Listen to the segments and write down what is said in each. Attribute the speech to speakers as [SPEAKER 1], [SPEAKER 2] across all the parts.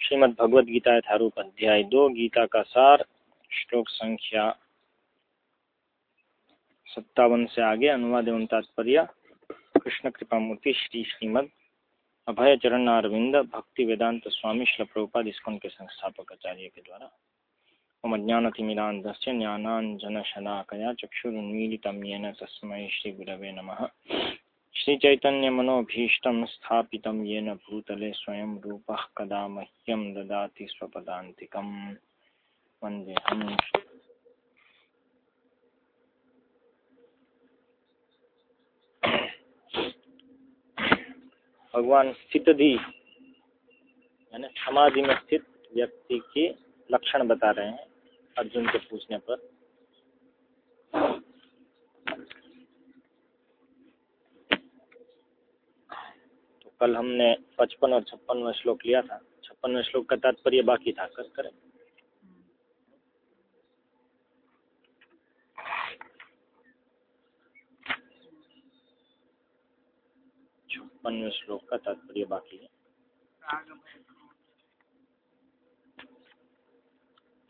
[SPEAKER 1] श्रीमद् भगवद गीता यथारूप अध्याय दो गीता का सार श्लोक संख्या सत्तावन से आगे अनुवाद एवं तात्पर्य कृष्ण कृपा मूर्ति श्री श्रीमद अभय चरण अरविंद भक्ति वेदांत स्वामी श्ल प्रभुपाद इसकोन के संस्थापक आचार्य के द्वारा ओम ज्ञानतिमिरान्धस्य ज्ञानाञ्जनशलाकया चक्षुरुन्मीलितं येन तस्मै श्रीगुरवे नमः श्रीचैतन्यमनोभीष्टं स्थापितं येन भूतले स्वयं रूपः कदा मह्यं ददाति स्वपदान्तिकम्। वन्देऽहम् भगवान स्थितधि, यानी समाधि में स्थित व्यक्ति के लक्षण बता रहे हैं अर्जुन के पूछने पर तो कल हमने पचपन और छप्पनवा श्लोक लिया था। छप्पनवें श्लोक का तात्पर्य बाकी था। कर करें। छप्पनवें श्लोक का तात्पर्य बाकी है।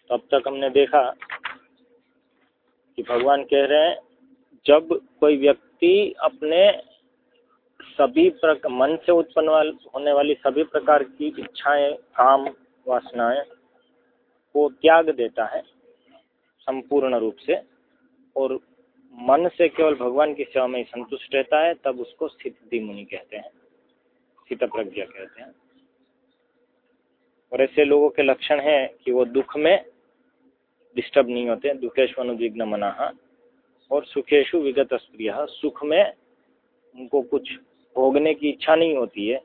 [SPEAKER 1] तो अब तक हमने देखा कि भगवान कह रहे हैं, जब कोई व्यक्ति अपने सभी प्रक मन से उत्पन्न वाल, होने वाली सभी प्रकार की इच्छाएँ काम वासनाएँ को त्याग देता है संपूर्ण रूप से। और मन से केवल भगवान की सेवा में ही संतुष्ट रहता है तब उसको स्थिति मुनि कहते हैं स्थित प्रज्ञा कहते हैं। और ऐसे लोगों के लक्षण है कि वो दुख में डिस्टर्ब नहीं होते दुखेश अनुद्विग्न मना और सुखेशु विगत स्प्रिय सुख में उनको कुछ भोगने की इच्छा नहीं होती है।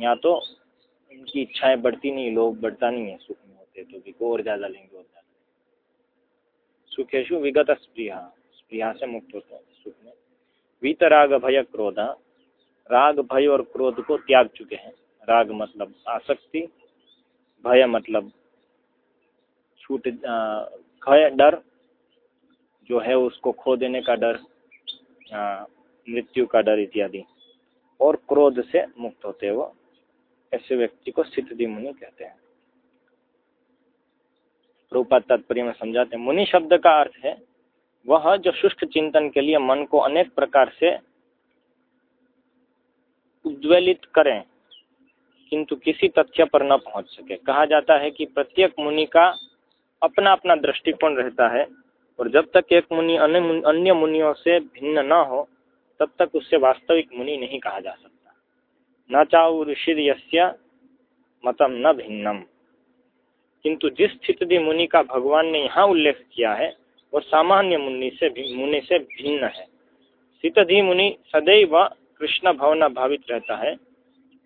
[SPEAKER 1] या तो उनकी इच्छाएँ बढ़ती नहीं, लोग बढ़ता नहीं है, सुख में होते तो भी और ज़्यादा लेंगे और ज़्यादा। सुखेशु विगत स्प्रिया स्प्रिया से मुक्त होते हैं सुख में। वीत राग भय क्रोध, राग भय और क्रोध को त्याग चुके हैं। राग मतलब आसक्ति, भय मतलब छूट भय, डर जो है उसको खो देने का डर मृत्यु का डर इत्यादि। और क्रोध से मुक्त होते वो। ऐसे व्यक्ति को स्थिति मुनि कहते हैं। रूपा तात्पर्य में समझाते हैं, मुनि शब्द का अर्थ है, वह जो शुष्क चिंतन के लिए मन को अनेक प्रकार से उज्ज्वलित करें, किंतु किसी तथ्य पर न पहुँच सके। कहा जाता है कि प्रत्येक मुनि का अपना अपना दृष्टिकोण रहता है, और जब तक एक मुनि अन्य मुनियों से भिन्न न हो तब तक उससे वास्तविक मुनि नहीं कहा जा सकता। न चाहु ऋषि मतम न भिन्नम। किंतु जिस स्थिति मुनि का भगवान ने यहाँ उल्लेख किया है, वो सामान्य मुनि से मुनि से भिन्न है। स्थितधि मुनि सदैव कृष्ण भवना भावित रहता है,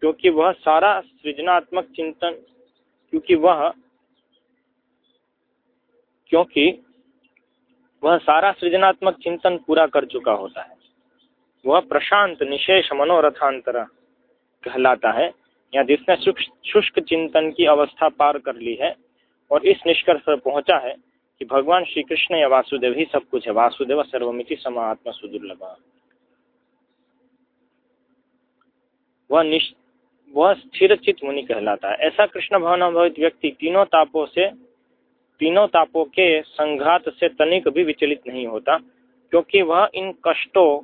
[SPEAKER 1] क्योंकि वह सारा सृजनात्मक चिंतन क्योंकि वह क्योंकि वह सारा सृजनात्मक चिंतन पूरा कर चुका होता है। वह प्रशांत निशेष मनोरथांतर कहलाता है। या जिसने शुष्क चिंतन की अवस्था पार कर ली है और इस निष्कर्ष पर पहुँचा है कि भगवान श्री कृष्ण या वासुदेव ही सब कुछ है। वासुदेव सर्वमिति समात्मा सुदुर्लभ। वह वह स्थिर चित मुनि कहलाता है। ऐसा कृष्ण भवनाभवित व्यक्ति तीनों तापों से तीनों तापों के संघात से तनिक भी विचलित नहीं होता, क्योंकि वह इन कष्टों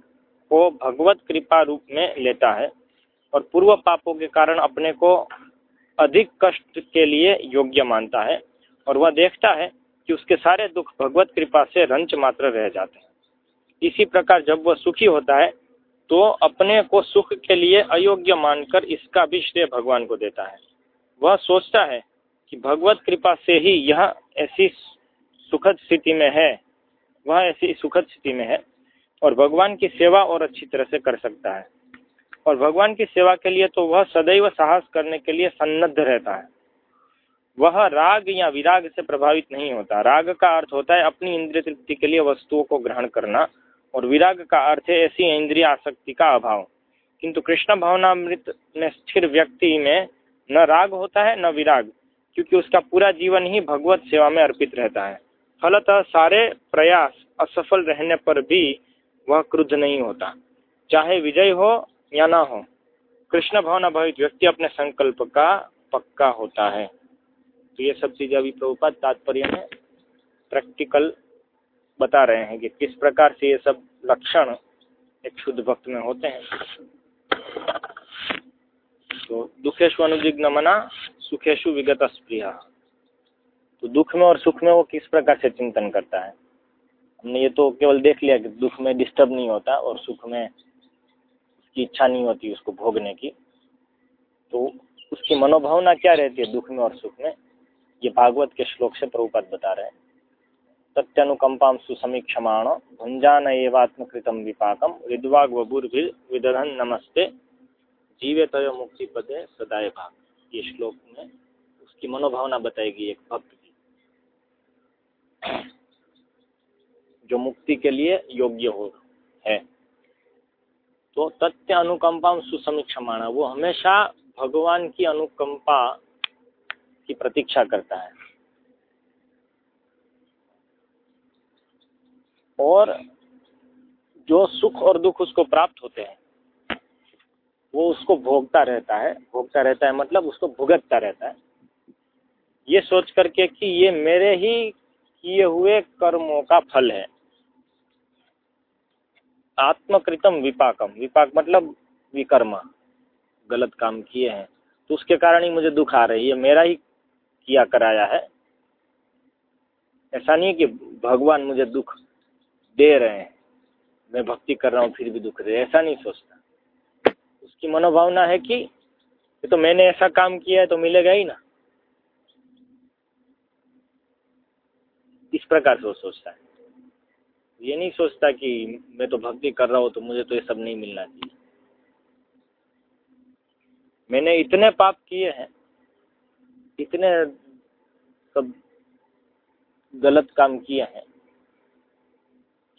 [SPEAKER 1] को भगवत कृपा रूप में लेता है और पूर्व पापों के कारण अपने को अधिक कष्ट के लिए योग्य मानता है और वह देखता है कि उसके सारे दुख भगवत कृपा से रंच मात्र रह जाते हैं। इसी प्रकार जब वह सुखी होता है तो अपने को सुख के लिए अयोग्य मानकर इसका भी श्रेय भगवान को देता है। वह सोचता है कि भगवत कृपा से ही यह ऐसी सुखद स्थिति में है, वह ऐसी सुखद स्थिति में है। और भगवान की सेवा और अच्छी तरह से कर सकता है। और भगवान की सेवा के लिए तो वह सदैव साहस करने के लिए सन्नद्ध रहता है। वह राग या विराग से प्रभावित नहीं होता। राग का अर्थ होता है अपनी इंद्रिय तृप्ति के लिए वस्तुओं को ग्रहण करना। और विराग का अर्थ है ऐसी इंद्रिय आसक्ति का अभाव। किंतु कृष्ण भावनामृत में स्थिर व्यक्ति में न राग होता है, न विराग, क्योंकि उसका पूरा जीवन ही भगवत सेवा में अर्पित रहता है। फलतः सारे प्रयास असफल रहने पर भी वह क्रुद्ध नहीं होता। चाहे विजय हो या ना हो, कृष्ण भावना भावित व्यक्ति अपने संकल्प का पक्का होता है। तो ये सब चीज़ें अभी प्रभुपात तात्पर्य में प्रैक्टिकल बता रहे हैं कि किस प्रकार से ये सब लक्षण एक शुद्ध भक्त में होते हैं। तो दुखेशु अनुजिग्न मना सुखेशु विगत स्प्रिया तो दुख में और सुख में वो किस प्रकार से चिंतन करता है? हमने ये तो केवल देख लिया कि दुख में डिस्टर्ब नहीं होता और सुख में उसकी इच्छा नहीं होती उसको भोगने की। तो उसकी मनोभावना क्या रहती है दुख में और सुख में? ये भागवत के श्लोक से प्रभुपद बता रहे हैं। सत्यनुकंपाम सुसमीक्षमाण भुंजान एवात्मकृतम विपाकम विद्वाग विदधन नमस्ते। जीवे तय मुक्ति पदे सदाय भाग ये श्लोक में उसकी मनोभावना बताएगी एक भक्त की। जो मुक्ति के लिए योग्य हो, है। तो तथ्य अनुकंपा सुसमीक्षमाण वो हमेशा भगवान की अनुकंपा की प्रतीक्षा करता है। और जो सुख और दुख उसको प्राप्त होते हैं, वो उसको भोगता रहता है। भोगता रहता है मतलब उसको भुगतता रहता है। ये सोच करके कि ये मेरे ही किए हुए कर्मों का फल है। आत्मकृतम विपाकम। विपाक मतलब विकर्मा। गलत काम किए हैं। तो उसके कारण ही मुझे दुख आ रही है। मेरा ही किया कराया है। ऐसा नहीं है कि भगवान मुझे दुख दे रहे हैं। मैं भक्ति कर रहा हूँ, फिर भी दुख रहे ऐसा नहीं सोचता। उसकी मनोभावना है कि ये तो मैंने ऐसा काम किया है तो मिलेगा ही ना। इस प्रकार से वो सोचता है। ये नहीं सोचता कि मैं तो भक्ति कर रहा हूँ तो मुझे तो ये सब नहीं मिलना चाहिए। मैंने इतने पाप किए हैं, इतने सब गलत काम किए हैं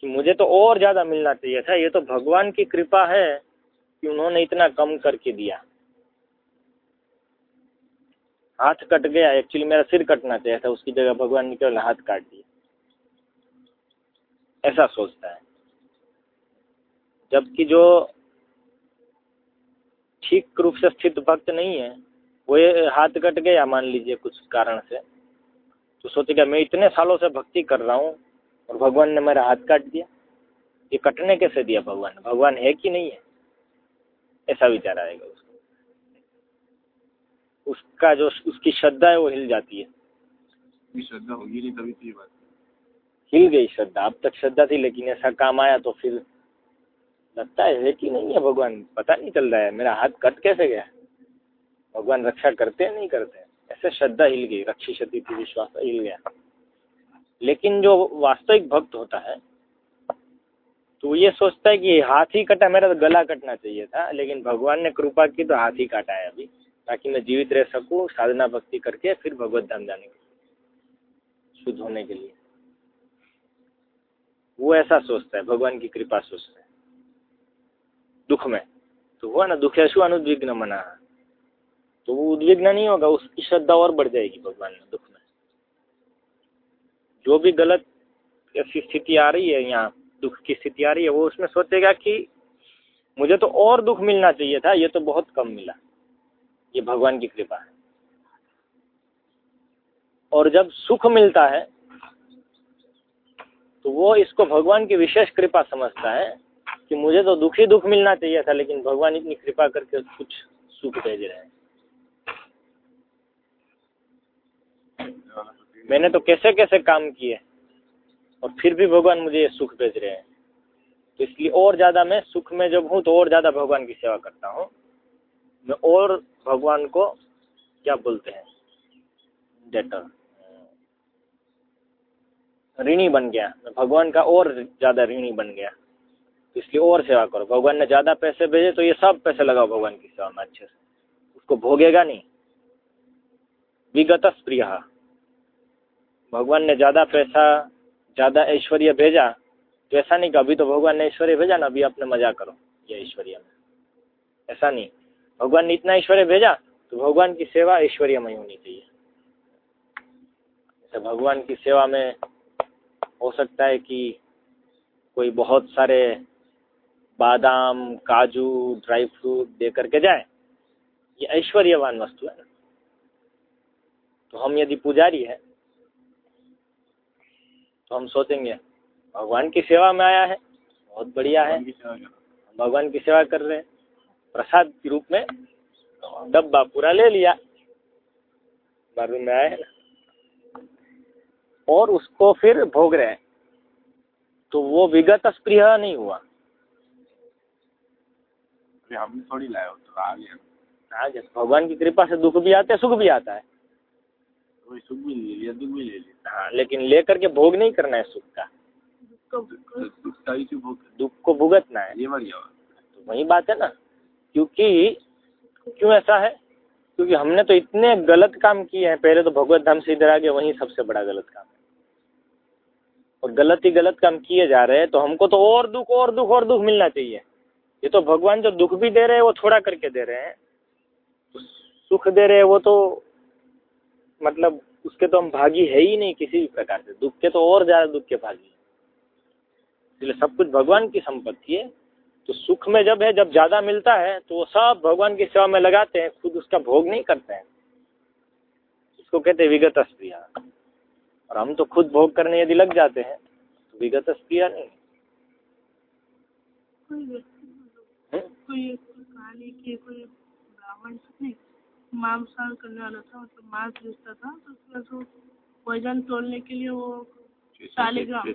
[SPEAKER 1] कि मुझे तो और ज़्यादा मिलना चाहिए था। ये तो भगवान की कृपा है कि उन्होंने इतना कम करके दिया। हाथ कट गया एक्चुअली मेरा सिर कटना चाहिए था, उसकी जगह भगवान ने केवल हाथ काट दिया। ऐसा सोचता है। जबकि जो ठीक रूप से स्थित भक्त नहीं है, वो ये हाथ कट गया मान लीजिए कुछ कारण से तो सोचेगा मैं इतने सालों से भक्ति कर रहा हूँ और भगवान ने मेरा हाथ काट दिया। ये कटने कैसे दिया भगवान? भगवान है कि नहीं है? ऐसा विचार आएगा उसको। उसका जो, उसकी श्रद्धा है वो हिल जाती है।
[SPEAKER 2] श्रद्धा होगी नहीं, तभी तो बात।
[SPEAKER 1] हिल गई श्रद्धा अब तक श्रद्धा थी लेकिन ऐसा काम आया तो फिर लगता है कि नहीं है भगवान पता नहीं चल रहा है मेरा हाथ कट कैसे गया भगवान रक्षा करते हैं नहीं करते ऐसे श्रद्धा हिल गई रक्षी क्षति थी विश्वास हिल गया लेकिन जो वास्तविक भक्त होता है तो ये सोचता है कि हाथ ही कटा मेरा तो गला कटना चाहिए था लेकिन भगवान ने कृपा की तो हाथ ही काटा है अभी ताकि मैं जीवित रह सकूँ साधना भक्ति करके फिर भगवत धाम जाने के लिए शुद्ध होने के लिए वो ऐसा सोचता है, भगवान की कृपा सोचता है। दुख में। तो हुआ ना दुखेशु अनुद्विग्न मना। तो वो उद्विग्न नहीं होगा उसकी श्रद्धा और बढ़ जाएगी भगवान में, दुख में। जो भी गलत ऐसी स्थिति आ रही है यहाँ दुख की स्थिति आ रही है, वो उसमें सोचेगा कि मुझे तो और दुख मिलना चाहिए था, ये तो बहुत कम मिला। ये भगवान की कृपा है। और जब सुख मिलता है तो वो इसको भगवान की विशेष कृपा समझता है कि मुझे तो दुख दुख मिलना चाहिए था, लेकिन भगवान इतनी कृपा करके कुछ सुख भेज रहे हैं। मैंने तो कैसे कैसे काम किए और फिर भी भगवान मुझे ये सुख भेज रहे हैं। तो इसलिए और ज़्यादा मैं सुख में जब हूँ तो और ज़्यादा भगवान की सेवा करता हूँ। मैं और भगवान को क्या बोलते हैं? डेटर ऋणी बन गया। मैं भगवान का और ज़्यादा ऋणी बन गया। तो इसलिए और सेवा करो। भगवान ने ज़्यादा पैसे भेजे तो ये सब पैसे लगाओ भगवान की सेवा में अच्छे से। उसको भोगेगा नहीं। विगत प्रिय भगवान ने ज़्यादा पैसा, ज़्यादा ऐश्वर्य भेजा। तो ऐसा नहीं कि अभी तो भगवान ने ऐश्वर्य भेजा ना, अभी अपने मज़ा करो ये ऐश्वर्य में। ऐसा नहीं। भगवान ने इतना ऐश्वर्य भेजा तो भगवान की सेवा ऐश्वर्यमय होनी चाहिए। जैसे भगवान की सेवा में हो सकता है कि कोई बहुत सारे बादाम, काजू, ड्राई फ्रूट दे करके जाए। ये ऐश्वर्यवान वस्तु है। तो हम यदि पुजारी है तो हम सोचेंगे, भगवान की सेवा में आया है, बहुत बढ़िया है। भगवान की सेवा कर रहे हैं। प्रसाद के रूप में डब्बा पूरा ले लिया। बाद में आए ना। और उसको फिर भोग रहे हैं। तो वो विगत स्प्रिय नहीं हुआ।
[SPEAKER 2] हम थोड़ी लाए हो तो आ गया।
[SPEAKER 1] हाँ जैसे भगवान की कृपा से दुख भी आता है सुख भी आता है।
[SPEAKER 2] सुख भी ले लिया दुख भी ले लिया।
[SPEAKER 1] हाँ लेकिन लेकर के भोग नहीं करना है सुख का।
[SPEAKER 2] दुख का
[SPEAKER 1] दुख भुगतना है।
[SPEAKER 2] ये
[SPEAKER 1] तो वही बात है ना क्योंकि क्यों ऐसा है? क्योंकि हमने तो इतने गलत काम किए हैं पहले तो भगवत धाम से इधर आ गए वही सबसे बड़ा गलत काम है। और गलत ही गलत काम किए जा रहे हैं तो हमको तो और दुख और दुख और दुख मिलना चाहिए। ये तो भगवान जो दुख भी दे रहे हैं, वो थोड़ा करके दे रहे हैं। सुख दे रहे हैं, वो तो मतलब उसके तो हम भागी है ही नहीं किसी भी प्रकार से। दुख के तो और ज़्यादा दुख के भागी इसलिए सब कुछ भगवान की संपत्ति है। तो सुख में जब है, जब ज़्यादा मिलता है तो वो सब भगवान की सेवा में लगाते हैं, खुद उसका भोग नहीं करते हैं। इसको कहते हैं विगत स्प्रिया और हम तो खुद भोग करने यदि लग जाते हैं तो विगत स्प्रिया नहीं।
[SPEAKER 3] कोई व्यक्ति? कोई कोई कहानी की कोई ब्राह्मण मांसाहार करने वाला था मतलब मांस बेचता था तो उसमें तो वज़न तोलने के लिए वो शालिग्राम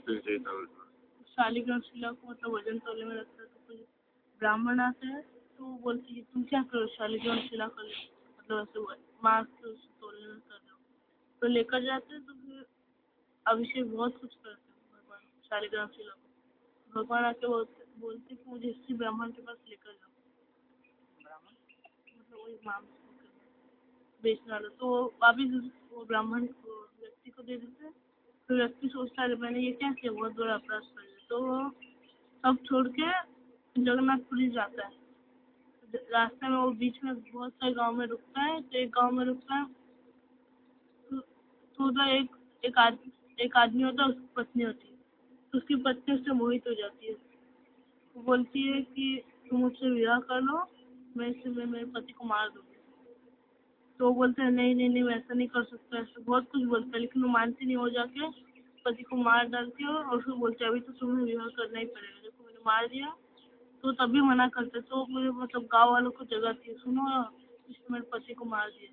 [SPEAKER 3] शालिग्राम शिला को मतलब वज़न तोलने में रखता है तो कोई ब्राह्मण आते हैं तो बोलते तुम क्या करो शालिग्राम शिला कर मतलब ऐसे मांस तोलने में कर दो तो लेकर जाते हैं तो अभिषेक बहुत कुछ करते हैं भगवान शालिग्राम शिला को भगवान आके बोलते बोलते कि मुझे इसी ब्राह्मण के पास लेकर जाओ। ब्राह्मण? मतलब वही मांस बेचने वाला। तो वो वापिस वो ब्राह्मण को व्यक्ति को दे देते तो व्यक्ति सोचता है मैंने ये क्या किया? बहुत बड़ा अपराध कर दिया तो वो सब छोड़ के जगन्नाथपुरी जाता है। रास्ते में वो बीच में बहुत सारे गाँव में रुकता है। तो एक गाँव में रुकता है। तो तो एक एक आदमी एक आदमी होता है, उसकी पत्नी होती है। तो उसकी पत्नी उससे मोहित हो जाती है। वो बोलती है कि तुम मुझसे विवाह कर लो, मैं इससे, मैं, मेरे पति को मार दूँगी। तो वो बोलते हैं, नहीं नहीं नहीं, मैं ऐसा नहीं कर सकता, ऐसा बहुत कुछ बोलता है, लेकिन वो मानती नहीं हो जाके पति को मार डालती है और उसको बोलते अभी तो तुम्हें विवाह करना ही पड़ेगा। देखो, मैंने मार दिया तो तभी मना करते तो मुझे मतलब गाँव वालों को जगाती है, सुनो, इसने मेरे पति को मार दिया।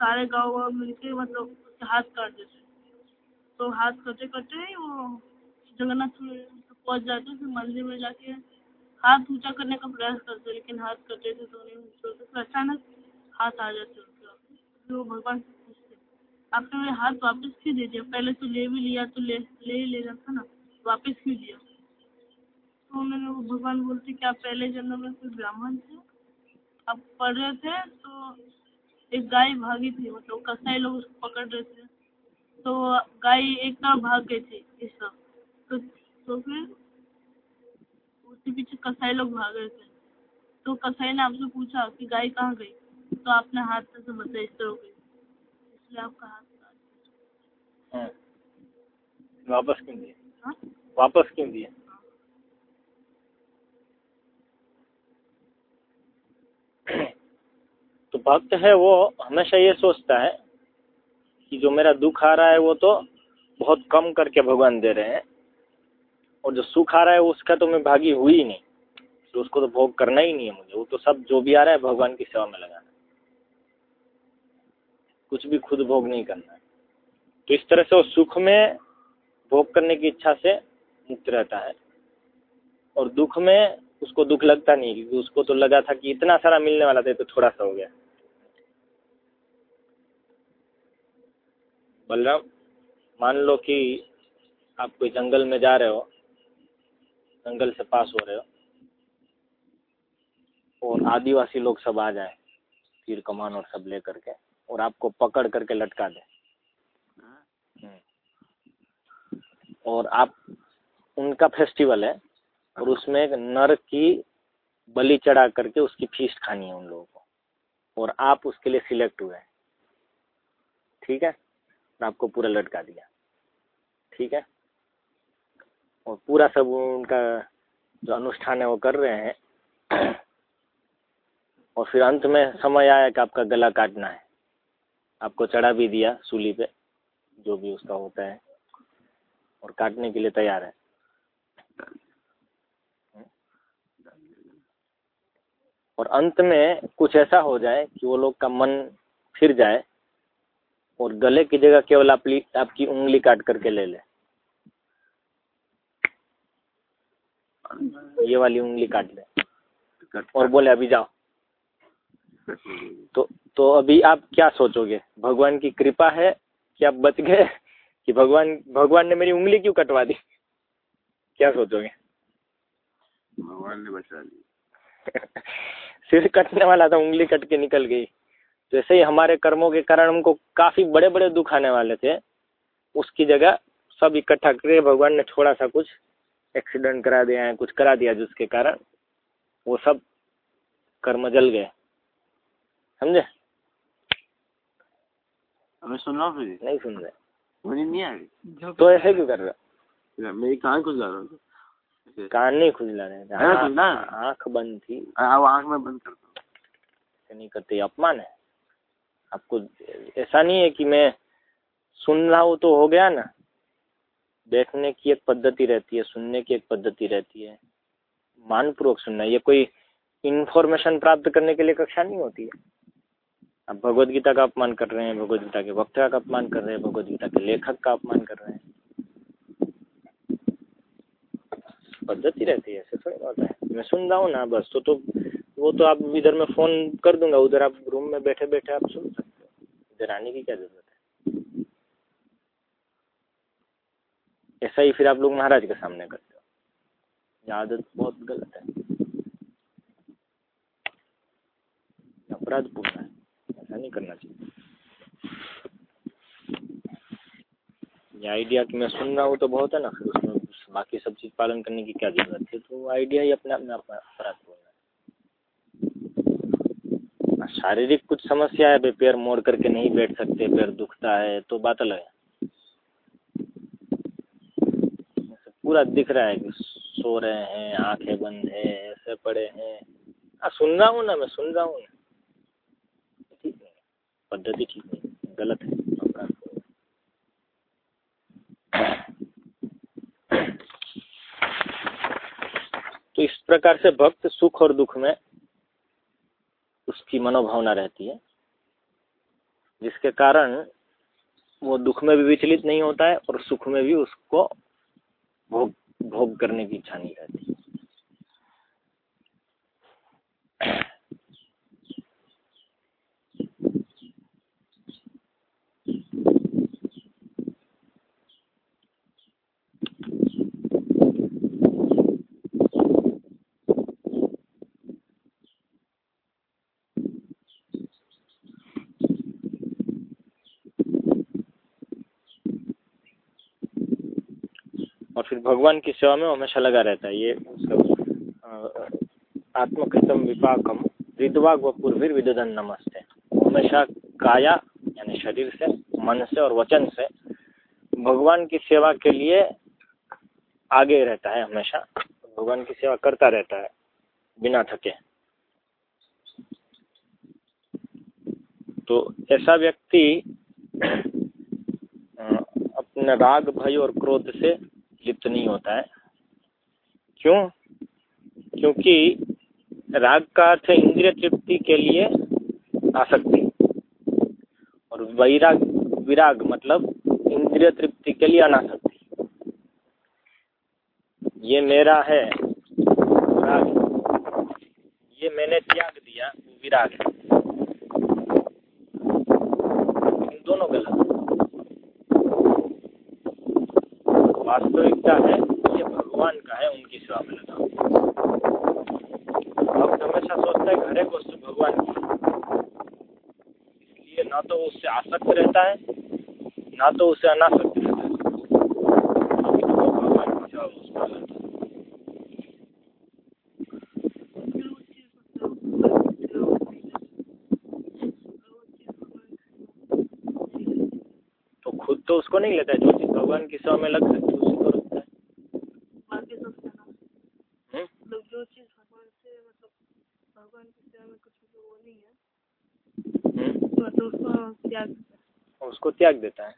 [SPEAKER 3] सारे गाँव वाले मिलके मतलब हाथ काट देते तो हाथ कटे कटे ही वो जगन्नाथ पहुँच जाते फिर मंदिर में जाके हाथ ऊँचा करने का प्रयास करते लेकिन हाथ कटे थे तो नहीं ऊँचे फिर अचानक हाथ आ जाते फिर वो भगवान से पूछते आपने मेरे हाथ वापस क्यों दे दिया? पहले तो ले भी लिया तो ले ले ही लेना था ना, वापस क्यों दिया? तो उन्होंने वो भगवान बोलते कि आप पहले जन्म में कोई ब्राह्मण थे, आप पढ़ रहे थे तो एक गाय भागी थी मतलब कसाई लोग उसको पकड़ रहे थे। तो गाय एक तरफ़ भाग गई थी इस तरफ़ तो तो फिर उसके पीछे कसाई लोग भाग रहे थे। तो कसाई ने आपसे पूछा कि गाय कहाँ गई? तो आपने हाथ से बताया इस तरह गई। इसलिए आपका हाथ
[SPEAKER 1] हम्म। वापस क्यों दिए
[SPEAKER 3] हाँ?
[SPEAKER 1] वापस क्यों दिए तो भक्त है वो हमेशा ये सोचता है कि जो मेरा दुख आ रहा है वो तो बहुत कम करके भगवान दे रहे हैं। और जो सुख आ रहा है उसका तो मैं भागी हुई ही नहीं। तो उसको तो भोग करना ही नहीं है मुझे। वो तो सब जो भी आ रहा है भगवान की सेवा में लगाना कुछ भी खुद भोग नहीं करना है। तो इस तरह से वो सुख में भोग करने की इच्छा से मुक्त रहता है। और दुख में उसको दुख लगता नहीं क्योंकि उसको तो लगा था कि इतना सारा मिलने वाला था तो थोड़ा सा हो गया। बलराम मान लो कि आप कोई जंगल में जा रहे हो जंगल से पास हो रहे हो और आदिवासी लोग सब आ जाए तीर कमान और सब ले करके और आपको पकड़ करके लटका दे। हम्म। और आप उनका फेस्टिवल है और उसमें एक नर की बलि चढ़ा करके उसकी फ़ीस खानी है उन लोगों को और आप उसके लिए सिलेक्ट हुए हैं। ठीक है? और आपको पूरा लटका दिया। ठीक है? और पूरा सब उनका जो अनुष्ठान है वो कर रहे हैं। और फिर अंत में समय आया कि आपका गला काटना है। आपको चढ़ा भी दिया सूली पे, जो भी उसका होता है। और काटने के लिए तैयार है। और अंत में कुछ ऐसा हो जाए कि वो लोग का मन फिर जाए और गले की जगह केवल आप आपकी उंगली काट करके ले ले। ये वाली उंगली काट ले। और बोले अभी जाओ। तो तो अभी आप क्या सोचोगे? भगवान की कृपा है कि आप बच गए? कि भगवान भगवान ने मेरी उंगली क्यों कटवा दी? क्या सोचोगे?
[SPEAKER 2] भगवान ने बचा ली।
[SPEAKER 1] सिर कटने वाला था उंगली कट के निकल गई। तो ऐसे ही हमारे कर्मों के कारण हमको काफ़ी बड़े बड़े दुख आने वाले थे। उसकी जगह सब इकट्ठा करके भगवान ने थोड़ा सा कुछ एक्सीडेंट करा दिया है कुछ करा दिया जिसके कारण वो सब कर्म जल गए। समझे?
[SPEAKER 2] हमें सुन रहा हूँ
[SPEAKER 1] नहीं सुन रहे।
[SPEAKER 2] मुझे नहीं आ रही।
[SPEAKER 1] तो ऐसे क्यों कर रहा
[SPEAKER 2] मेरी कान खुल जा रहा हूँ
[SPEAKER 1] कान नहीं खुजला रहे। आँख बंद थी।
[SPEAKER 2] अब आँख में बंद कर दो
[SPEAKER 1] नहीं करते अपमान है। आपको ऐसा नहीं है कि मैं सुन रहा हूँ तो हो गया ना। देखने की एक पद्धति रहती है, सुनने की एक पद्धति रहती है। मानपूर्वक सुनना, ये कोई इन्फॉर्मेशन प्राप्त करने के लिए कक्षा नहीं होती है। आप भगवत गीता का अपमान कर रहे हैं भगवत गीता के वक्ता का अपमान कर रहे हैं भगवत गीता के लेखक का अपमान कर रहे हैं। पद्धति रहती है, ऐसे थोड़ी होता है। मैं सुन रहा हूँ ना, बस तो तो वो तो आप इधर मैं फ़ोन कर दूँगा, उधर आप रूम में बैठे बैठे आप सुन सकते हो। इधर आने की क्या ज़रूरत है? ऐसा ही फिर आप लोग महाराज के सामने करते हो। ये आदत बहुत गलत है। अपराधपूर्ण है। ऐसा नहीं करना चाहिए। ये आइडिया कि मैं सुन रहा हूँ तो बहुत है ना, फिर उसमें बाकी सब चीज़ पालन करने की क्या ज़रूरत है? तो आइडिया ही अपने आप में अपराधपूर्ण है। शारीरिक कुछ समस्या है पैर मोड़ करके नहीं बैठ सकते, पैर दुखता है तो बात अलग है। पूरा दिख रहा है कि सो रहे हैं, आँखें बंद है, ऐसे पड़े हैं। हाँ सुन रहा हूँ ना, मैं सुन रहा हूँ। ठीक नहीं पद्धति ठीक नहीं गलत है तो इस प्रकार से भक्त सुख और दुख में उसकी मनोभावना रहती है, जिसके कारण वो दुख में भी विचलित नहीं होता है और सुख में भी उसको भोग भोग करने की इच्छा नहीं रहती। और फिर भगवान की सेवा में हमेशा लगा रहता है। ये आत्मकृतम विपाकम विद्वाग व पूर्वीर विदन नमस्ते। हमेशा काया, यानी शरीर से, मन से और वचन से भगवान की सेवा के लिए आगे रहता है हमेशा। भगवान की सेवा करता रहता है, बिना थके। तो ऐसा व्यक्ति अपने राग, भय और क्रोध से लिप्त नहीं होता है। क्यों? क्योंकि राग का अर्थ इंद्रिय तृप्ति के लिए आसक्ति। और वैराग, विराग मतलब इंद्रिय तृप्ति के लिए अनासक्ति। ये मेरा है राग। ये मैंने त्याग दिया विराग है। इन दोनों गलत। वास्तविकता है, ये भगवान का है, उनकी सेवा में लगा भक्त हमेशा सोचता है हर एक वस्तु भगवान की इसलिए ना तो उससे आसक्त रहता है, ना तो उससे अनासक्त रहता उस है। तो खुद तो उसको नहीं लेता है, जो चीज़ भगवान की सेवा में लग सकती है उसी को रखता है
[SPEAKER 3] बाकी सब सेवा
[SPEAKER 1] हम्म?
[SPEAKER 3] मतलब जो चीज़ भगवान से मतलब भगवान की सेवा में कुछ भी वो तो उसको त्याग
[SPEAKER 1] उसको त्याग देता है।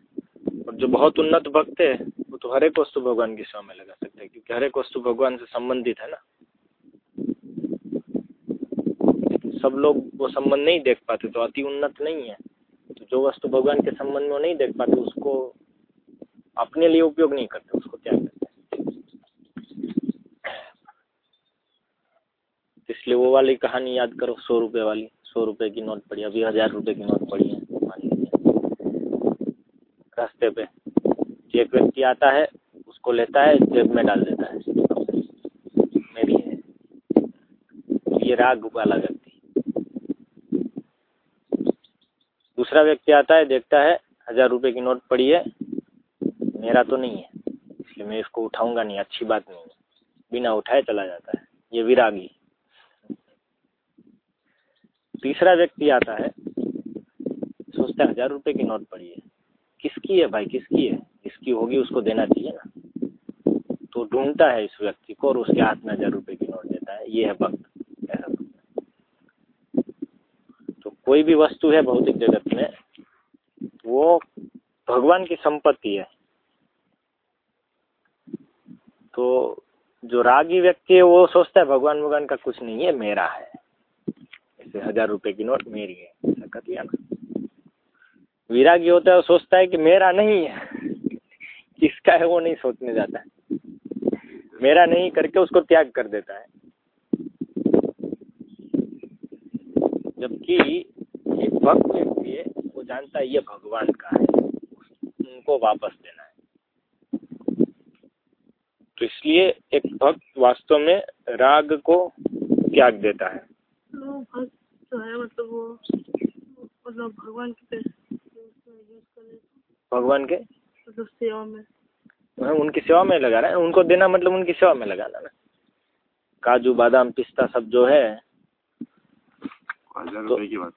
[SPEAKER 1] और जो बहुत उन्नत भक्त है, वो तो हर एक वस्तु भगवान की सेवा में लगा सकते हैं, क्योंकि हर एक वस्तु भगवान से संबंधित है ना। सब लोग वो संबंध नहीं देख पाते तो अति उन्नत नहीं है। तो जो वस्तु भगवान के संबंध में वो नहीं देख पाते, उसको अपने लिए उपयोग नहीं करते, उसको त्याग देते इसलिए वो वाली कहानी याद करो, सौ रुपए वाली, सौ रुपए की नोट पड़ी, अभी हज़ार रुपए की नोट पड़ी है। रास्ते पे। एक व्यक्ति आता है, उसको लेता है, जेब में डाल देता है। मेरी है। ये राग वाला व्यक्ति। दूसरा व्यक्ति आता है, देखता है, हज़ार रुपए की नोट पड़ी है। मेरा तो नहीं है। इसलिए मैं इसको उठाऊँगा नहीं, अच्छी बात नहीं है। बिना उठाए चला जाता है। ये विरागी। तीसरा व्यक्ति आता है, सोचता है, हज़ार रुपए की नोट पड़ी है। किसकी है भाई? किसकी है? इसकी होगी उसको देना चाहिए ना। तो ढूंढता है इस व्यक्ति को और उसके हाथ में हज़ार रुपए की नोट देता है। ये है भक्त। ऐसा तो कोई भी वस्तु है भौतिक जगत में, वो भगवान की संपत्ति है। तो जो रागी व्यक्ति है, वो सोचता है भगवान भगवान का कुछ नहीं है, मेरा है। ऐसे हज़ार रुपए की नोट मेरी है। ऐसा कर लिया ना। विरागी होता है वो सोचता है कि मेरा नहीं है। किसका है वो नहीं सोचने जाता है। मेरा नहीं करके उसको त्याग कर देता है। जबकि एक भक्त व्यक्ति है, वो जानता है ये भगवान का है। उनको वापस देना है। तो इसलिए एक भक्त वास्तव में राग को त्याग देता है।
[SPEAKER 3] तो भक्त जो है मतलब वो मतलब भगवान की
[SPEAKER 1] भगवान के?
[SPEAKER 3] मतलब सेवा में।
[SPEAKER 1] हाँ, उनकी सेवा में लगा रहा है। उनको देना मतलब उनकी सेवा में लगाना ना काजू बादाम पिस्ता सब जो है
[SPEAKER 2] हज़ार
[SPEAKER 1] तो-
[SPEAKER 2] रुपए की बात।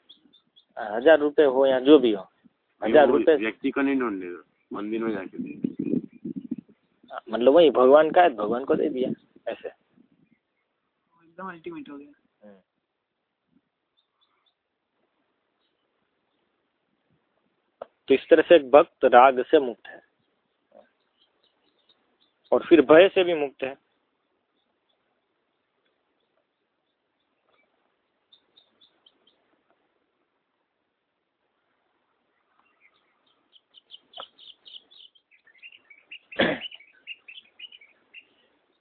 [SPEAKER 1] हज़ार रुपए हो या जो भी हो हज़ार रुपए।
[SPEAKER 2] व्यक्ति को नहीं ढूंढ लेगा मंदिर में जाके दे
[SPEAKER 1] मतलब वही भगवान का है भगवान को दे दिया ऐसे।
[SPEAKER 3] एकदम अल्टीमेट हो गया।
[SPEAKER 1] तो इस तरह से भक्त राग से मुक्त है। और फिर भय से भी मुक्त है।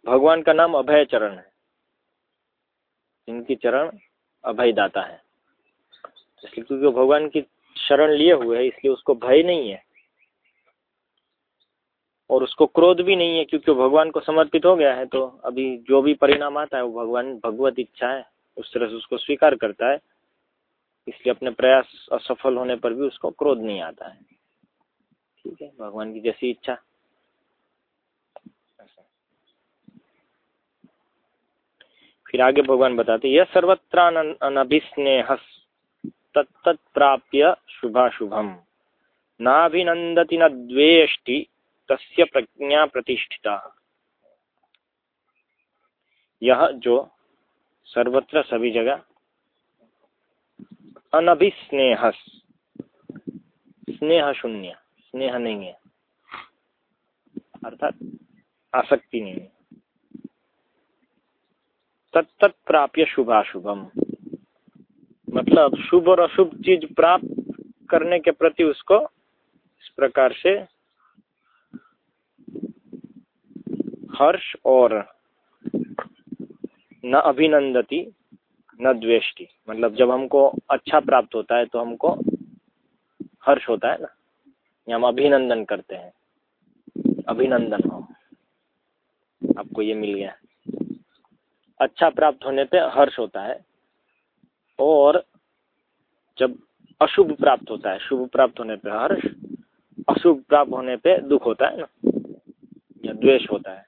[SPEAKER 1] भगवान का नाम अभय चरण है। इनकी चरण अभय दाता है। इसलिए क्योंकि भगवान की शरण लिए हुए है, इसलिए उसको भय नहीं है। और उसको क्रोध भी नहीं है, क्योंकि वो भगवान को समर्पित हो गया है तो अभी जो भी परिणाम आता है, वो भगवान, भगवत इच्छा है, उस तरह से उसको स्वीकार करता है। इसलिए अपने प्रयास असफल होने पर भी उसको क्रोध नहीं आता है। ठीक है, भगवान की जैसी इच्छा। फिर आगे भगवान बताते यह सर्वत्र अनभिस्नेह तत्त प्राप्य शुभाशुभम। नाभिनंदति न द्वेष्टि, तस्य प्रज्ञा प्रतिष्ठिता। यह जो सर्वत्र सभी जगह अनभिस्नेह स्नेह शून्य स्नेह नहीं है। अर्थात आसक्ति नहीं है। तत्त प्राप्य शुभाशुभम। मतलब शुभ और अशुभ चीज़ प्राप्त करने के प्रति उसको इस प्रकार से हर्ष और न अभिनंदती, न द्वेष्टि। मतलब जब हमको अच्छा प्राप्त होता है तो हमको हर्ष होता है ना? या हम अभिनंदन करते हैं। अभिनंदन हो। आपको ये मिल गया। अच्छा प्राप्त होने पे हर्ष होता है। और जब अशुभ प्राप्त होता है शुभ प्राप्त होने पे हर्ष अशुभ प्राप्त होने पे दुख होता है ना? या द्वेष होता है।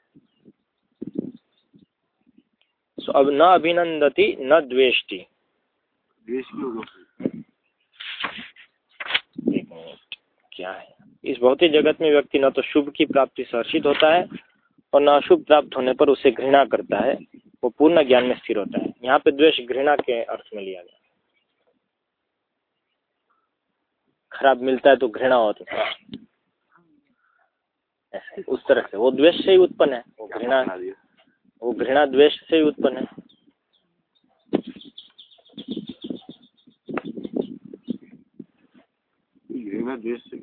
[SPEAKER 1] सो अब न अभिनंदती न द्वेष्टि। एक मिनट क्या है? इस भौतिक जगत में व्यक्ति न तो शुभ की प्राप्ति से हर्षित होता है और न अशुभ प्राप्त होने पर उसे घृणा करता है। वो पूर्ण ज्ञान में स्थिर होता है। यहाँ पे द्वेष घृणा के अर्थ में लिया गया। खराब मिलता है तो घृणा होती है। उस तरह से। वो द्वेष से ही उत्पन्न है। वो घृणा वो घृणा द्वेष से ही उत्पन्न है।
[SPEAKER 2] घृणा द्वेष से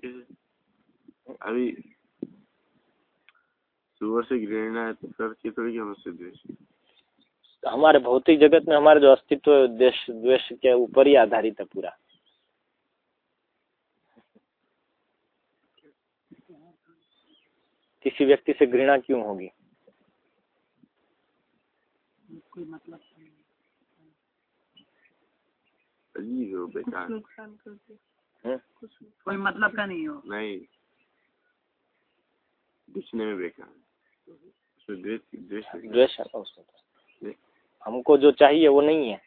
[SPEAKER 2] अभी सुबह से घृणा है तो फिर थोड़ी हम उससे द्वेष
[SPEAKER 1] हमारे भौतिक जगत में हमारा जो अस्तित्व देश द्वेष के ऊपर ही आधारित है पूरा। किसी व्यक्ति से घृणा क्यों होगी?
[SPEAKER 4] कोई मतलब
[SPEAKER 2] हो। बेकार
[SPEAKER 4] कोई मतलब का नहीं हो।
[SPEAKER 2] नहीं। दिखने में बेकार। द्वेष द्वेष
[SPEAKER 1] है। हमको जो चाहिए वो नहीं है।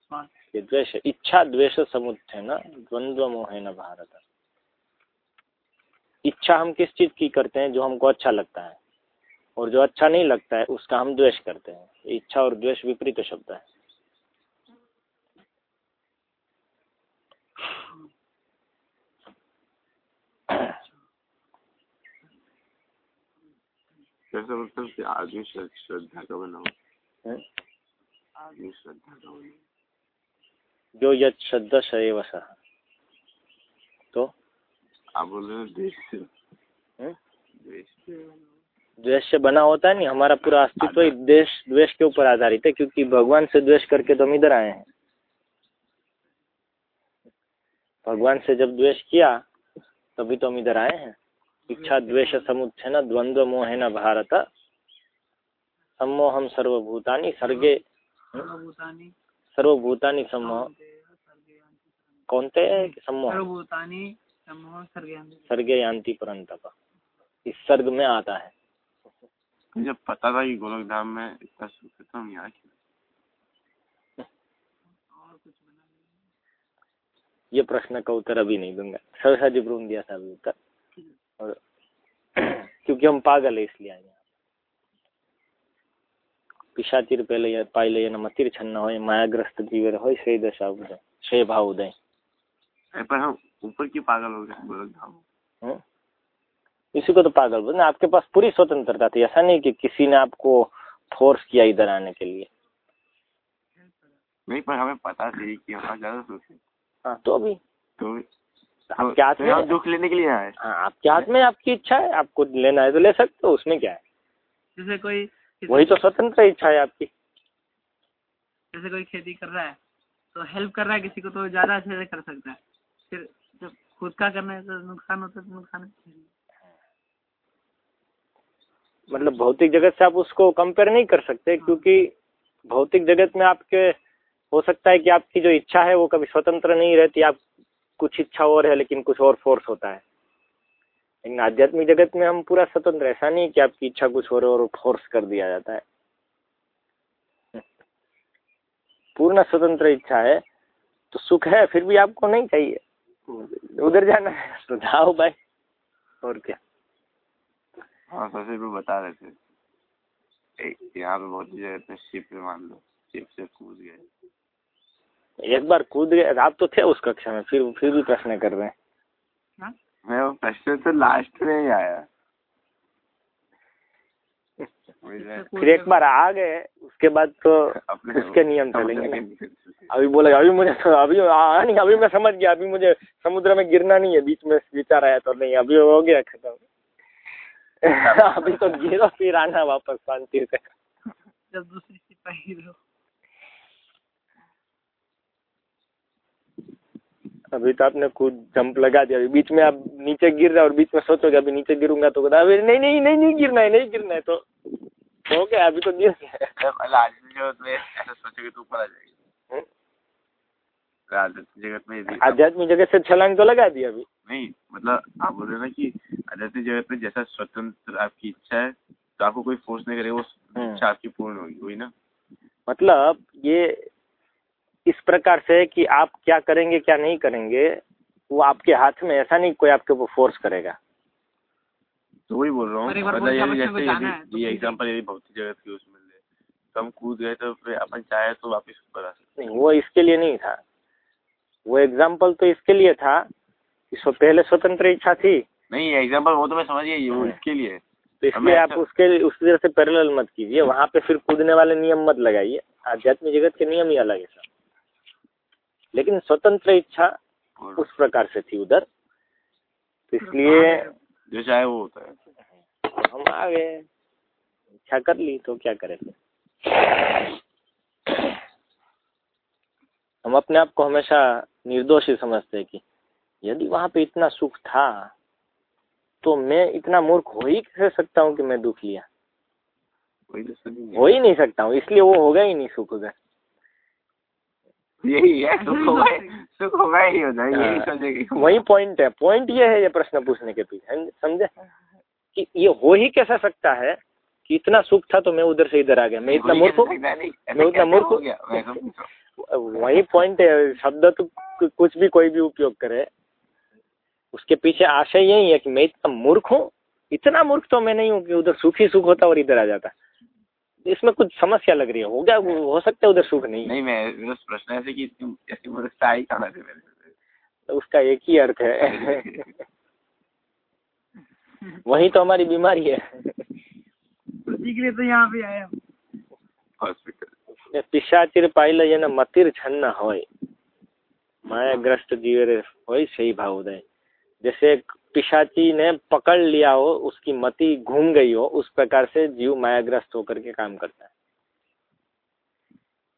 [SPEAKER 4] स्वार्थ
[SPEAKER 1] ये द्वेष है इच्छा द्वेष समुत्थे न? द्वंद्व मोहे न भारत? इच्छा हम किस चीज़ की करते हैं जो हमको अच्छा लगता है? और जो अच्छा नहीं लगता है उसका हम द्वेष करते हैं। इच्छा और द्वेष विपरीत शब्द है।
[SPEAKER 2] कैसा मतलब कि आदमी श्र- श्रद्धा का बना हो हो?
[SPEAKER 1] जो यद श्रद्धा सएव सह तो?
[SPEAKER 2] हैं द्वेष से? द्वेष
[SPEAKER 1] द्वेष से बना होता है नहीं हमारा पूरा अस्तित्व ही द्वेष द्वेष के ऊपर आधारित है क्योंकि भगवान से द्वेष करके तो हम इधर आए हैं। भगवान से जब द्वेष किया तभी तो हम इधर आए हैं। इच्छा द्वेष समुत्थन द्वंद्व मोहन भारत। सम्मोहम सर्वभूतानि सर्गे
[SPEAKER 4] सर्वभूतानि
[SPEAKER 1] सर्वभूतानि सम्मोह कौनते सम्मोह
[SPEAKER 4] सर्वभूतानि सम्मोह
[SPEAKER 1] सर्गे यांति परंतप इस सर्ग में आता है।
[SPEAKER 2] मुझे पता था कि गोलक धाम में इतना सुख है तो हम यहाँ
[SPEAKER 1] ये प्रश्न का उत्तर अभी नहीं दूँगा। सहसा जी ब्रूम दिया था अभी उत्तर। और क्योंकि हम पागल है इसलिए आए पिशाचिर पहले या पाइले या मतिर छन्न हो मायाग्रस्त जीवर हो श्रेय दशा उदय श्रेय भाव उदय
[SPEAKER 2] पर हम ऊपर की पागल हो गए
[SPEAKER 1] हम्म? इसी को तो पागल बोलते हैं। आपके पास पूरी स्वतंत्रता थी। ऐसा नहीं कि किसी ने आपको फोर्स किया इधर आने के लिए।
[SPEAKER 2] नहीं पर हमें पता थी कि हमारा ज़्यादा सुख है।
[SPEAKER 1] हाँ तो अभी
[SPEAKER 2] तो
[SPEAKER 1] आपके हाथ
[SPEAKER 2] तो
[SPEAKER 1] में
[SPEAKER 2] हम दुख लेने के लिए आए।
[SPEAKER 1] हाँ आपके हाथ में आपकी इच्छा है आपको लेना है तो ले सकते हो उसमें क्या है?
[SPEAKER 4] जैसे कोई
[SPEAKER 1] वही तो स्वतंत्र इच्छा है आपकी।
[SPEAKER 4] जैसे कोई खेती कर रहा है तो हेल्प कर रहा है किसी को तो ज़्यादा अच्छे से कर सकता है। फिर जब खुद का करना है तो नुकसान होता है तो नुकसान
[SPEAKER 1] मतलब भौतिक जगत से आप उसको कंपेयर नहीं कर सकते हाँ। क्योंकि भौतिक जगत में आपके हो सकता है कि आपकी जो इच्छा है वो कभी स्वतंत्र नहीं रहती आप कुछ इच्छा और है लेकिन कुछ और फोर्स होता है। लेकिन आध्यात्मिक जगत में हम पूरा स्वतंत्र ऐसा नहीं कि आपकी इच्छा कुछ और है और फोर्स कर दिया जाता है। पूर्ण स्वतंत्र इच्छा है तो सुख है फिर भी आपको नहीं चाहिए। उधर जाना है तो जाओ भाई। और क्या?
[SPEAKER 2] हाँ सबसे भी बता रहे थे। एक यहाँ पे बहुत जगह पे शिप मान लो। शिप से कूद गए।
[SPEAKER 1] एक बार कूद गए आप तो थे उस कक्षा में फिर फिर भी प्रश्न कर रहे हैं।
[SPEAKER 4] हाँ?
[SPEAKER 2] मैं वो प्रश्न तो लास्ट में ही आया।
[SPEAKER 1] फिर एक बार आ गए उसके बाद तो उसके नियम चलेंगे अभी बोले अभी मुझे अभी आ, नहीं अभी मैं समझ गया अभी मुझे समुद्र में गिरना नहीं है बीच में विचार आया तो नहीं अभी हो गया खत्म। अभी तो गिरो फिर आना वापस शांति से।
[SPEAKER 4] जब दूसरी सिपाही
[SPEAKER 1] अभी तो आपने खुद जंप लगा दिया। अभी बीच में आप नीचे गिर रहे हो और बीच में सोचोगे अभी नीचे गिरूँगा तो बता अभी नहीं नहीं नहीं नहीं गिरना है नहीं गिरना है तो हो गया अभी तो गिर गया।
[SPEAKER 2] ऐसा सोचोगे तो ऊपर आ जाएगी।
[SPEAKER 1] हम्म?
[SPEAKER 2] आध्यात्मिक जगत में
[SPEAKER 1] आध्यात्मिक जगह से छलांग तो लगा दी अभी।
[SPEAKER 2] नहीं मतलब आप बोल रहे हैं ना कि आध्यात्मिक जगत में जैसा स्वतंत्र आपकी इच्छा है तो आपको कोई फोर्स नहीं करेगा वो
[SPEAKER 1] हम्म।
[SPEAKER 2] इच्छा आपकी पूर्ण होगी वही ना?
[SPEAKER 1] मतलब ये इस प्रकार से है कि आप क्या करेंगे क्या नहीं करेंगे वो आपके हाथ में ऐसा नहीं कोई आपके ऊपर फोर्स करेगा।
[SPEAKER 2] तो वही बोल रहा हूँ। मतलब जैसे यदि
[SPEAKER 4] तो
[SPEAKER 2] ये एग्जांपल यदि भौतिक जगत की उसमें ले तो हम कूद गए तो फिर अपन चाहे तो वापस ऊपर आ सकते
[SPEAKER 1] नहीं वो इसके लिए नहीं था। वो एग्ज़ाम्पल तो इसके लिए था कि सो पहले स्वतंत्र इच्छा थी।
[SPEAKER 2] नहीं एग्ज़ाम्पल वो तो मैं समझ गया वो इसके लिए।
[SPEAKER 1] तो इसलिए आप उसके उस तरह से पैरेलल मत कीजिए। वहाँ पे फिर कूदने वाले नियम मत लगाइए। आध्यात्मिक जगत के नियम ही अलग है सब। लेकिन स्वतंत्र इच्छा उस प्रकार से थी उधर। तो इसलिए
[SPEAKER 2] जो चाहे वो होता है।
[SPEAKER 1] हम आ गए इच्छा कर ली तो क्या करें फिर? हम अपने आप को हमेशा निर्दोष ही समझते हैं कि यदि वहाँ पे इतना सुख था तो मैं इतना मूर्ख हो ही कैसे सकता हूँ कि मैं दुख लिया?
[SPEAKER 2] तो
[SPEAKER 1] हो ही नहीं सकता हूँ इसलिए वो होगा ही नहीं सुख उधर।
[SPEAKER 2] यही है सुख होगा सुख ही होता है यही
[SPEAKER 1] हाँ।
[SPEAKER 2] सोचेगी
[SPEAKER 1] वही पॉइंट है पॉइंट ये है ये प्रश्न पूछने के पीछे समझे? कि ये हो ही कैसा सकता है कि इतना सुख था तो मैं उधर से इधर आ गया मैं इतना मूर्ख मैं उतना मूर्ख वही पॉइंट है शब्द तो कुछ भी कोई भी उपयोग करे उसके पीछे आशय यही है कि मैं इतना मूर्ख हूँ इतना मूर्ख तो मैं नहीं हूँ कि उधर सुख ही सुख होता और इधर आ जाता। इसमें कुछ समस्या लग रही है? हो गया हो सकता है उधर सुख नहीं
[SPEAKER 2] नहीं मैं प्रश्न ऐसे कि ऐसी मूर्खता आई कहाँ से मेरे
[SPEAKER 1] तो उसका एक ही अर्थ है। वही तो हमारी बीमारी है।
[SPEAKER 4] तो यहाँ पे आए हम
[SPEAKER 2] हॉस्पिटल
[SPEAKER 1] पिशाचिर पाइल ये न मतिर छन्न होय। मायाग्रस्त जीव हो सही भाव उदय। जैसे एक पिशाची ने पकड़ लिया हो, उसकी मति घूम गई हो, उस प्रकार से जीव मायाग्रस्त होकर के काम करता है।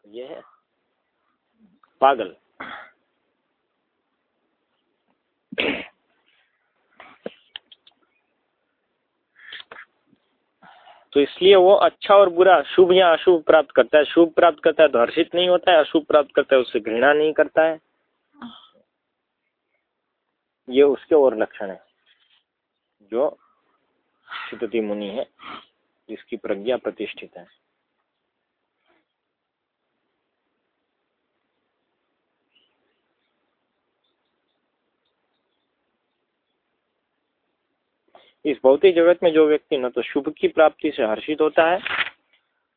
[SPEAKER 1] यह है। पागल। तो इसलिए वो अच्छा और बुरा, शुभ या अशुभ प्राप्त करता है। शुभ प्राप्त करता है तो हर्षित नहीं होता है, अशुभ प्राप्त करता है, उससे घृणा नहीं करता है। ये उसके और लक्षण है। जो स्थिति मुनि है, जिसकी प्रज्ञा प्रतिष्ठित है। इस भौतिक जगत में जो व्यक्ति न तो शुभ की प्राप्ति से हर्षित होता है,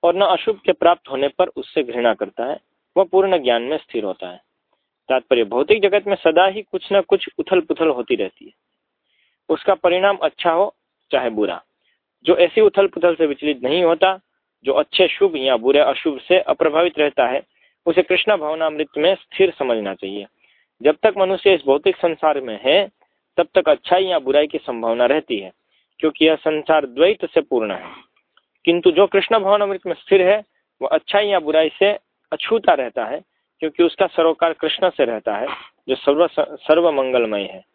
[SPEAKER 1] और न अशुभ के प्राप्त होने पर उससे घृणा करता है, वह पूर्ण ज्ञान में स्थिर होता है। तात्पर्य, भौतिक जगत में सदा ही कुछ न कुछ उथल पुथल होती रहती है। उसका परिणाम अच्छा हो, चाहे बुरा। जो ऐसी उथल पुथल से विचलित नहीं होता, जो अच्छे शुभ या बुरे अशुभ से अप्रभावित रहता है, उसे कृष्ण भावनामृत में स्थिर समझना चाहिए। जब तक मनुष्य इस भौतिक संसार में है, तब तक अच्छाई या बुराई की संभावना रहती है, क्योंकि यह संसार द्वैत से पूर्ण है। किंतु जो कृष्ण भवनामृत में स्थिर है, वह अच्छाई या बुराई से अछूता रहता है, क्योंकि उसका सरोकार कृष्ण से रहता है, जो सर्व सर्व मंगलमय है।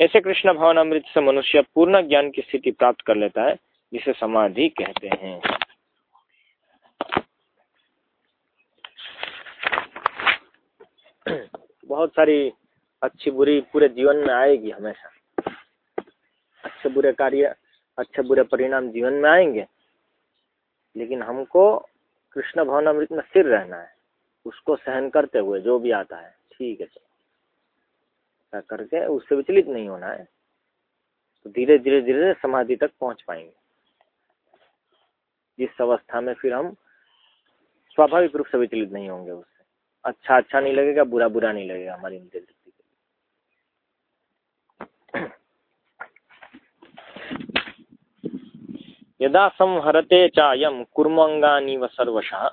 [SPEAKER 1] ऐसे कृष्ण भवन भावनामृत से मनुष्य पूर्ण ज्ञान की स्थिति प्राप्त कर लेता है, जिसे समाधि कहते हैं। बहुत सारी अच्छी बुरी पूरे जीवन में आएगी हमेशा। अच्छे बुरे कार्य, अच्छे बुरे परिणाम जीवन में आएँगे, लेकिन हमको कृष्ण भवन अमृत में स्थिर रहना है, उसको सहन करते हुए जो भी आता है, ठीक है ऐसा करके उससे विचलित नहीं होना है। तो धीरे धीरे धीरे समाधि तक पहुँच पाएँगे। जिस अवस्था में फिर हम स्वाभाविक रूप से विचलित नहीं होंगे उससे। अच्छा अच्छा नहीं लगेगा, बुरा बुरा नहीं लगेगा हमारी इंद्रिय के यदा संहरते चायम कुर्मंगानी व सर्वशः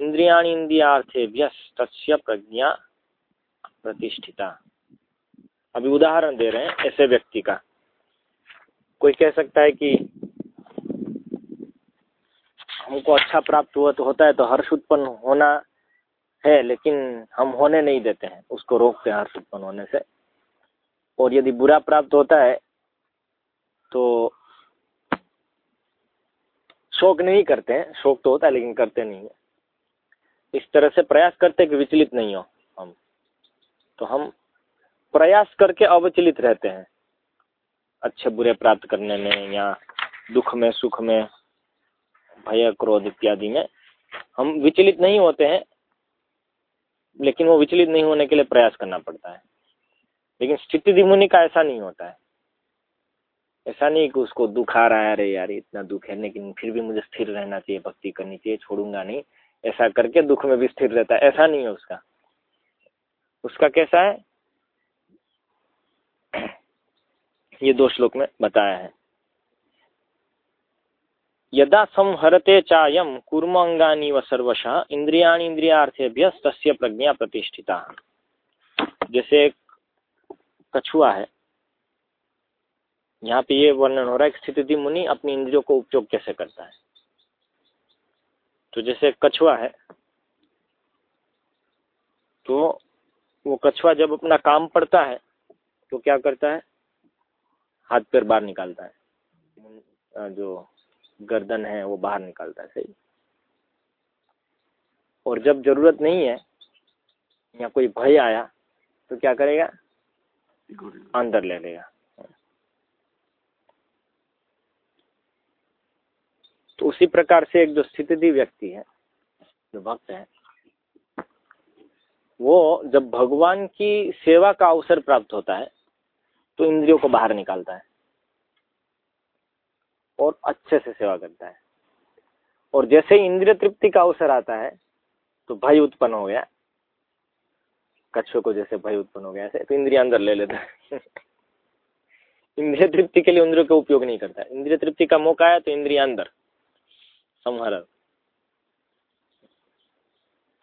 [SPEAKER 1] इंद्रियाणीन्द्रियार्थेभ्य तस्य प्रज्ञा प्रतिष्ठिता। अभी उदाहरण दे रहे हैं ऐसे व्यक्ति का। कोई कह सकता है कि हमको अच्छा प्राप्त हुआ तो होता है तो हर्ष उत्पन्न होना है, लेकिन हम होने नहीं देते हैं। उसको रोकते हैं हर्ष उत्पन्न होने से। और यदि बुरा प्राप्त होता है तो शोक नहीं करते हैं। शोक तो होता है, लेकिन करते नहीं है। इस तरह से प्रयास करते कि विचलित नहीं हो हम। तो हम प्रयास करके अविचलित रहते हैं। अच्छे बुरे प्राप्त करने में या दुख में, सुख में, भय, क्रोध इत्यादि में हम विचलित नहीं होते हैं, लेकिन वो विचलित नहीं होने के लिए प्रयास करना पड़ता है। लेकिन स्थिति मुनि का ऐसा नहीं होता है। ऐसा नहीं कि उसको दुख आ रहा है, अरे यार, इतना दुख है, लेकिन फिर भी मुझे स्थिर रहना चाहिए, भक्ति करनी चाहिए, छोड़ूँगा नहीं। ऐसा करके दुख में भी स्थिर रहता है। ऐसा नहीं है उसका। उसका कैसा है? ये दो श्लोक में बताया है। यदा संहरते चायम कुर्म अंगानी व सर्वश इंद्रिया इंद्रियार्थेभ्य तस्य प्रज्ञा प्रतिष्ठिता। जैसे एक कछुआ है, यहाँ पे ये वर्णन हो रहा है स्थिति मुनि अपनी इंद्रियों को उपयोग कैसे करता है। तो जैसे कछुआ है तो वो कछुआ जब अपना काम पड़ता है तो क्या करता है? हाथ पैर बाहर निकालता है। जो गर्दन है, वो बाहर निकालता है, सही? और जब ज़रूरत नहीं है, या कोई भय आया तो क्या करेगा? अंदर ले लेगा। तो उसी प्रकार से एक जो स्थिति व्यक्ति है, जो भक्त है, वो जब भगवान की सेवा का अवसर प्राप्त होता है तो इंद्रियों को बाहर निकालता है और अच्छे से सेवा करता है। और जैसे इंद्रिय तृप्ति का अवसर आता है तो भय उत्पन्न हो गया। कछुए को जैसे भय उत्पन्न हो गया, ऐसे तो इंद्रिया अंदर ले लेता है। इंद्रिय तृप्ति के लिए इंद्रियों का उपयोग नहीं करता। इंद्रिय तृप्ति का मौका आया तो इंद्रिया अंदर संहार।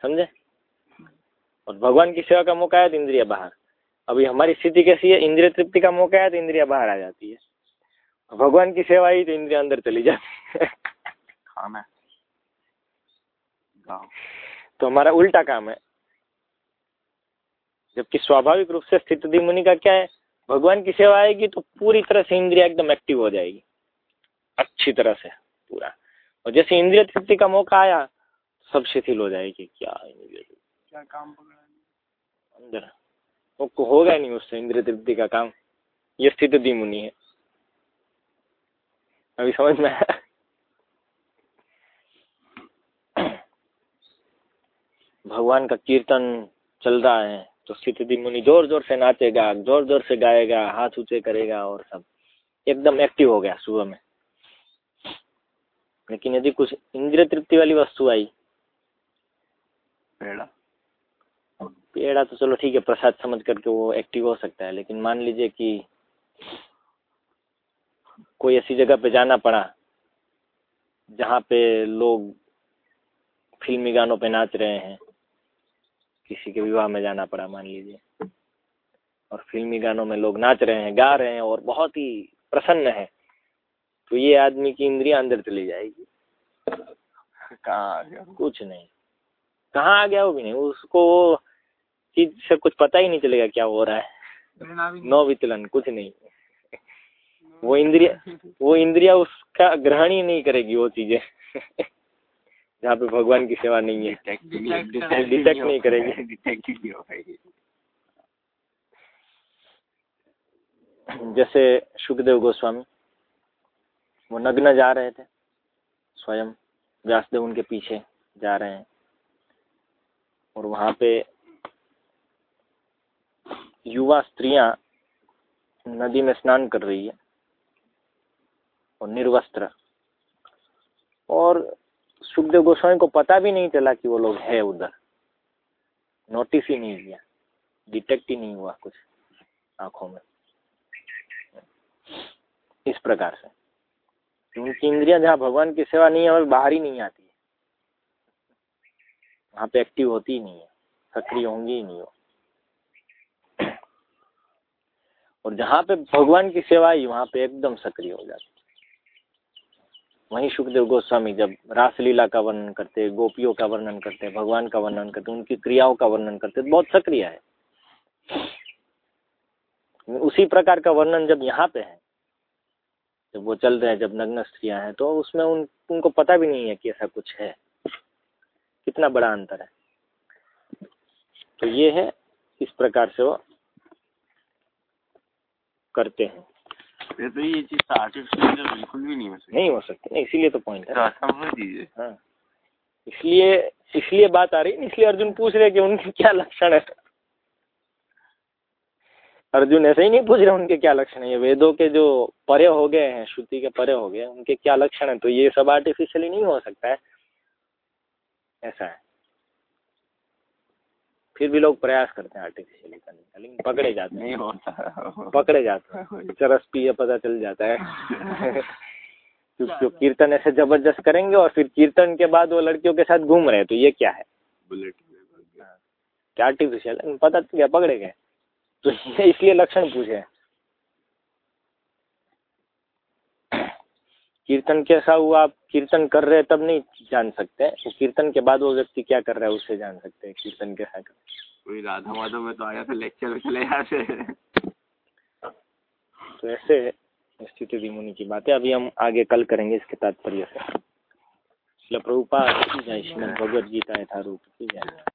[SPEAKER 1] समझे? और भगवान की सेवा का मौका है तो इंद्रिया बाहर। अभी हमारी स्थिति कैसी है? इंद्रिय तृप्ति का मौका है तो इंद्रिया बाहर आ जाती है। भगवान की सेवा ही तो इंद्रिया अंदर चली जाती है।
[SPEAKER 2] खाना
[SPEAKER 1] तो हमारा उल्टा काम है। जबकि स्वाभाविक रूप से स्थित मुनि का क्या है? भगवान की सेवा आएगी तो पूरी तरह से इंद्रिया एकदम एक्टिव हो जाएगी। अच्छी तरह से पूरा। और जैसे इंद्रिय तृप्ति का मौका आया सब शिथिल हो जाएगी। क्या इंद्रिय
[SPEAKER 2] क्या काम
[SPEAKER 1] अंदर। वो होगा नहीं उससे इंद्रिय तृप्ति का काम। ये स्थिति मुनि है। अभी समझ में भगवान का कीर्तन चल रहा है तो स्थिति मुनि ज़ोर ज़ोर से नाचेगा, ज़ोर ज़ोर से गाएगा, हाथ ऊँचे करेगा और सब। एकदम एक्टिव हो गया सुबह में। लेकिन यदि कुछ इंद्रिय तृप्ति वाली वस्तु आई,
[SPEAKER 2] पेड़ा।
[SPEAKER 1] पेड़ा तो चलो ठीक है प्रसाद समझ करके वो एक्टिव हो सकता है लेकिन मान लीजिए कि कोई ऐसी जगह पे जाना पड़ा जहाँ पे लोग फिल्मी गानों पे नाच रहे हैं किसी के विवाह में जाना पड़ा मान लीजिए और फिल्मी गानों में लोग नाच रहे हैं गा रहे हैं और बहुत ही प्रसन्न है तो ये आदमी की इंद्रिया अंदर चली जाएगी।
[SPEAKER 2] कहाँ आ गया
[SPEAKER 1] कुछ नहीं। कहाँ आ गया वो भी नहीं उसको चीज़ से कुछ पता ही नहीं चलेगा क्या हो रहा है। नो विचलन कुछ नहीं। वो इंद्रिया वो इंद्रिया उसका ग्रहण ही नहीं करेगी वो चीज़ें। जहाँ पे भगवान की सेवा नहीं है। डिटेक्ट नहीं करेगी।
[SPEAKER 2] डिटेक्ट नहीं हो पाएगी
[SPEAKER 1] जैसे सुखदेव गोस्वामी वो नग्न जा रहे थे। स्वयं व्यासदेव उनके पीछे जा रहे हैं। और वहाँ पे युवा स्त्रियाँ नदी में स्नान कर रही है और निर्वस्त्र। और सुखदेव गोस्वामी को पता भी नहीं चला कि वो लोग है उधर। नोटिस ही नहीं किया डिटेक्ट ही नहीं हुआ कुछ आँखों में। इस प्रकार से। उनकी इंद्रियाँ जहाँ भगवान की सेवा नहीं है, वह बाहर ही नहीं आती है। वहाँ पे एक्टिव होती ही नहीं है। सक्रिय होंगी ही नहीं हो और जहाँ पे भगवान की सेवा आई, वहाँ पे एकदम सक्रिय हो जाती। वहीं सुखदेव गोस्वामी जब रासलीला का वर्णन करते, गोपियों का वर्णन करते, भगवान का वर्णन करते, उनकी क्रियाओं का वर्णन करते, बहुत सक्रिय है। उसी प्रकार का वर्णन जब यहाँ पे है, जब वो चल रहे हैं, जब नग्न स्त्रियाँ हैं तो उसमें उन, उनको पता भी नहीं है कि ऐसा कुछ है। कितना बड़ा अंतर है। तो ये है, इस प्रकार से वो करते हैं।
[SPEAKER 2] ये तो ये चीज़ आर्टिफिशियल तो बिल्कुल भी नहीं हो सकती।
[SPEAKER 1] नहीं हो सकती नहीं इसीलिए तो पॉइंट है।
[SPEAKER 2] तो समझ दीजिए
[SPEAKER 1] हाँ। इसलिए इसलिए बात आ रही है इसलिए अर्जुन पूछ रहे कि उनके क्या लक्षण है। अर्जुन ऐसे ही नहीं पूछ रहे उनके क्या लक्षण है। ये वेदों के जो परे हो गए हैं श्रुति के परे हो गए उनके क्या लक्षण है? तो ये सब आर्टिफिशियली नहीं हो सकता है। ऐसा है। फिर भी लोग प्रयास करते हैं आर्टिफिशियल करने का लेकिन पकड़े जाते हैं।
[SPEAKER 2] नहीं होता।
[SPEAKER 1] पकड़े जाते हैं। चरस पिए पता चल जाता है। तो कीर्तन ऐसे ज़बरदस्त करेंगे और फिर कीर्तन के बाद वो लड़कियों के साथ घूम रहे हैं तो ये क्या है?
[SPEAKER 2] बुलेट
[SPEAKER 1] क्या आर्टिफिशियल पता तो क्या पकड़े गए। तो इसलिए लक्षण पूछे कीर्तन कैसा हुआ? आप कीर्तन कर रहे हैं तब नहीं जान सकते। वो कीर्तन के बाद वो व्यक्ति क्या कर रहा है उससे जान सकते हैं कीर्तन कैसा कर
[SPEAKER 2] कोई राधा माधव में तो आया था लेक्चर में चले जाते
[SPEAKER 1] तो ऐसे स्थिति मुनि की बात। है अभी हम आगे कल करेंगे इसके तात्पर्य से। शिल की जय श्रीमद भगवद गीता यथारूप। की जय